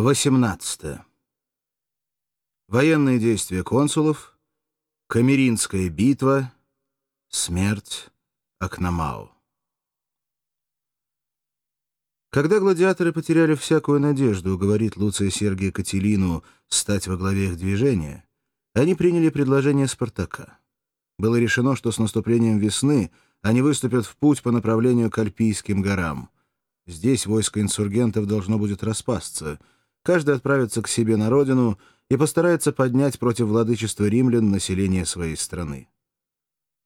18. Военные действия консулов, Камеринская битва, смерть Акномау. Когда гладиаторы потеряли всякую надежду уговорить Луция Сергия Кателину стать во главе их движения, они приняли предложение Спартака. Было решено, что с наступлением весны они выступят в путь по направлению к Альпийским горам. Здесь войско инсургентов должно будет распасться — каждый отправится к себе на родину и постарается поднять против владычества римлян население своей страны.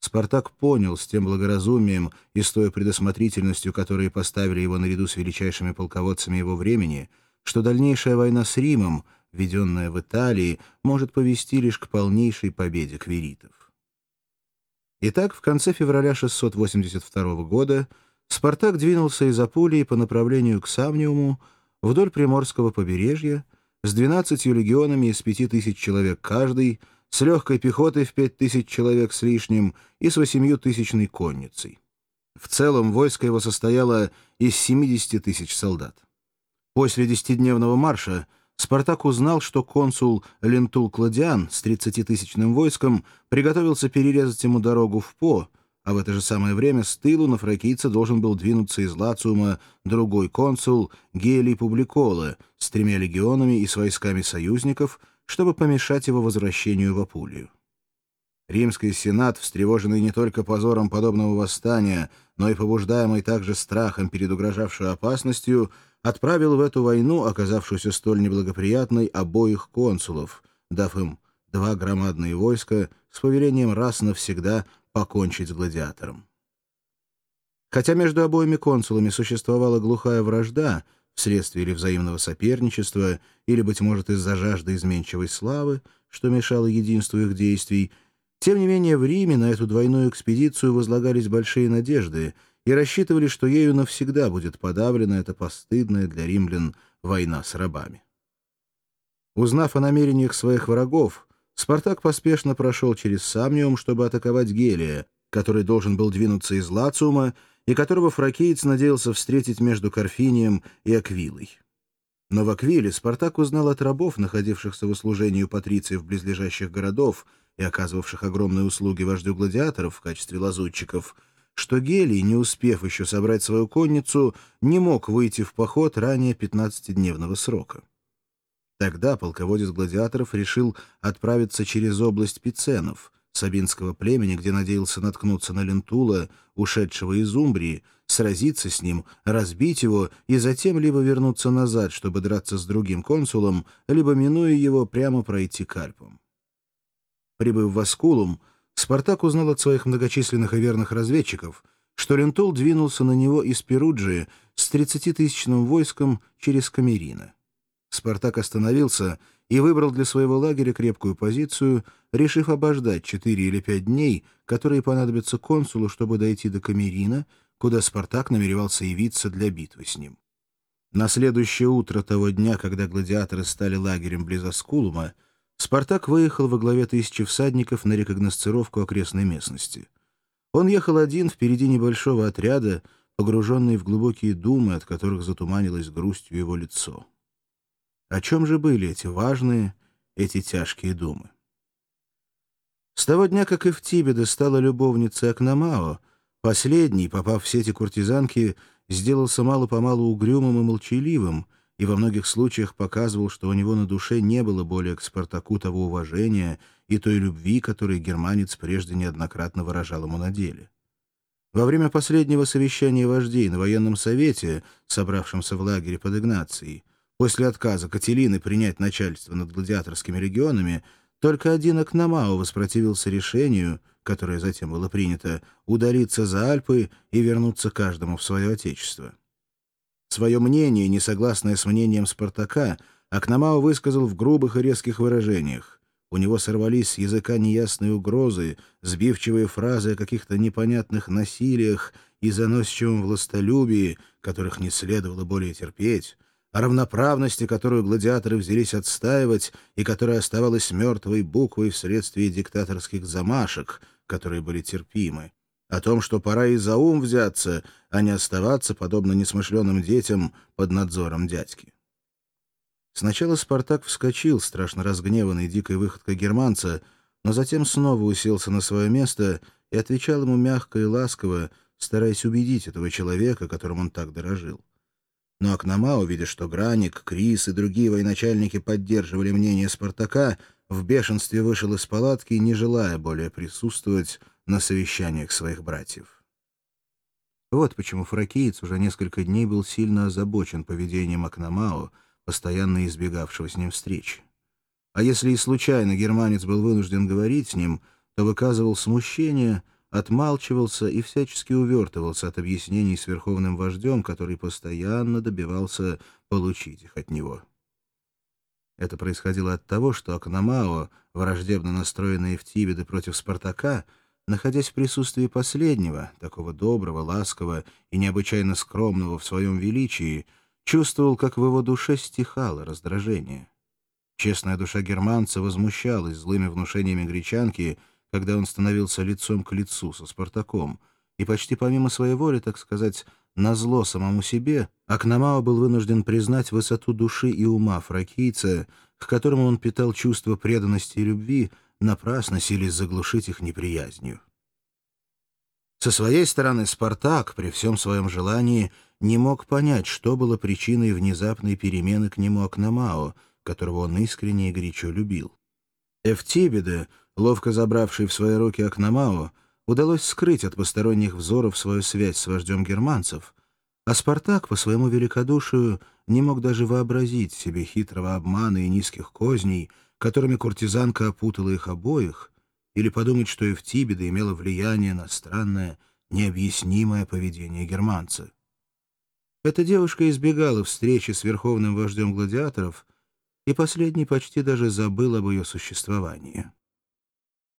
Спартак понял с тем благоразумием и с той предусмотрительностью, которые поставили его наряду с величайшими полководцами его времени, что дальнейшая война с Римом, веденная в Италии, может повести лишь к полнейшей победе квиритов. Итак, в конце февраля 682 года Спартак двинулся из Апулии по направлению к Самниуму, вдоль Приморского побережья с 12 легионами из 5000 человек каждый, с легкой пехотой в 5000 человек с лишним и с 8-тысячной конницей. В целом войско его состояло из 70 тысяч солдат. После десятидневного марша Спартак узнал, что консул Лентул Кладиан с 30-тысячным войском приготовился перерезать ему дорогу в По, а в это же самое время с тылу на фракийца должен был двинуться из Лациума другой консул Гелий Публикола с тремя легионами и с войсками союзников, чтобы помешать его возвращению в Апулию. Римский сенат, встревоженный не только позором подобного восстания, но и побуждаемый также страхом перед угрожавшей опасностью, отправил в эту войну, оказавшуюся столь неблагоприятной, обоих консулов, дав им два громадные войска с повелением раз навсегда покончить с гладиатором. Хотя между обоими консулами существовала глухая вражда, вследствие или взаимного соперничества, или, быть может, из-за жажды изменчивой славы, что мешало единству их действий, тем не менее в Риме на эту двойную экспедицию возлагались большие надежды и рассчитывали, что ею навсегда будет подавлена эта постыдная для римлян война с рабами. Узнав о намерениях своих врагов, Спартак поспешно прошел через Самниум, чтобы атаковать Гелия, который должен был двинуться из Лациума и которого фракиец надеялся встретить между Карфинием и Аквилой. Но в Аквиле Спартак узнал от рабов, находившихся в услужении у патрициев близлежащих городов и оказывавших огромные услуги вождю гладиаторов в качестве лазутчиков, что Гелий, не успев еще собрать свою конницу, не мог выйти в поход ранее 15-дневного срока. Тогда полководец гладиаторов решил отправиться через область Пиценов, сабинского племени, где надеялся наткнуться на Лентула, ушедшего из Умбрии, сразиться с ним, разбить его и затем либо вернуться назад, чтобы драться с другим консулом, либо, минуя его, прямо пройти к Альпам. Прибыв в Аскулум, Спартак узнал от своих многочисленных и верных разведчиков, что Лентул двинулся на него из Перуджии с 30-тысячным войском через Камерина. Спартак остановился и выбрал для своего лагеря крепкую позицию, решив обождать четыре или пять дней, которые понадобятся консулу, чтобы дойти до Камерина, куда Спартак намеревался явиться для битвы с ним. На следующее утро того дня, когда гладиаторы стали лагерем близ Аскулума, Спартак выехал во главе тысячи всадников на рекогносцировку окрестной местности. Он ехал один впереди небольшого отряда, погруженный в глубокие думы, от которых затуманилось грустью его лицо. О чем же были эти важные, эти тяжкие думы? С того дня, как Эфтибеда стала любовницей Акномао, последний, попав в сети куртизанки, сделался мало-помалу угрюмым и молчаливым, и во многих случаях показывал, что у него на душе не было более к Спартаку того уважения и той любви, которой германец прежде неоднократно выражал ему на деле. Во время последнего совещания вождей на военном совете, собравшемся в лагере под Игнацией, После отказа Кателины принять начальство над гладиаторскими регионами, только один Акномао воспротивился решению, которое затем было принято, удалиться за Альпы и вернуться каждому в свое отечество. Свое мнение, несогласное с мнением Спартака, Акномао высказал в грубых и резких выражениях. У него сорвались с языка неясные угрозы, сбивчивые фразы о каких-то непонятных насилиях и заносчивом властолюбии, которых не следовало более терпеть, о равноправности, которую гладиаторы взялись отстаивать и которая оставалась мертвой буквой вследствие диктаторских замашек, которые были терпимы, о том, что пора и за ум взяться, а не оставаться, подобно несмышленным детям, под надзором дядьки. Сначала Спартак вскочил, страшно разгневанный дикой выходкой германца, но затем снова уселся на свое место и отвечал ему мягко и ласково, стараясь убедить этого человека, которым он так дорожил. Но Акномао, видя, что Граник, Крис и другие военачальники поддерживали мнение Спартака, в бешенстве вышел из палатки, не желая более присутствовать на совещаниях своих братьев. Вот почему фракиец уже несколько дней был сильно озабочен поведением Акномао, постоянно избегавшего с ним встреч. А если и случайно германец был вынужден говорить с ним, то выказывал смущение — отмалчивался и всячески увертывался от объяснений с верховным вождем, который постоянно добивался получить их от него. Это происходило от того, что Акномао, враждебно настроенные в Тибеды против Спартака, находясь в присутствии последнего, такого доброго, ласкового и необычайно скромного в своем величии, чувствовал, как в его душе стихало раздражение. Честная душа германца возмущалась злыми внушениями гречанки — когда он становился лицом к лицу со Спартаком, и почти помимо своей воли, так сказать, назло самому себе, Акномао был вынужден признать высоту души и ума фракийца, к которому он питал чувство преданности и любви, напрасно сились заглушить их неприязнью. Со своей стороны Спартак, при всем своем желании, не мог понять, что было причиной внезапной перемены к нему Акномао, которого он искренне и горячо любил. Эфтибеде, ловко забравший в свои руки Акномао, удалось скрыть от посторонних взоров свою связь с вождем германцев, а Спартак по своему великодушию не мог даже вообразить себе хитрого обмана и низких козней, которыми куртизанка опутала их обоих, или подумать, что Эфтибеда имела влияние на странное, необъяснимое поведение германца. Эта девушка избегала встречи с верховным вождем гладиаторов, и последний почти даже забыл об ее существовании.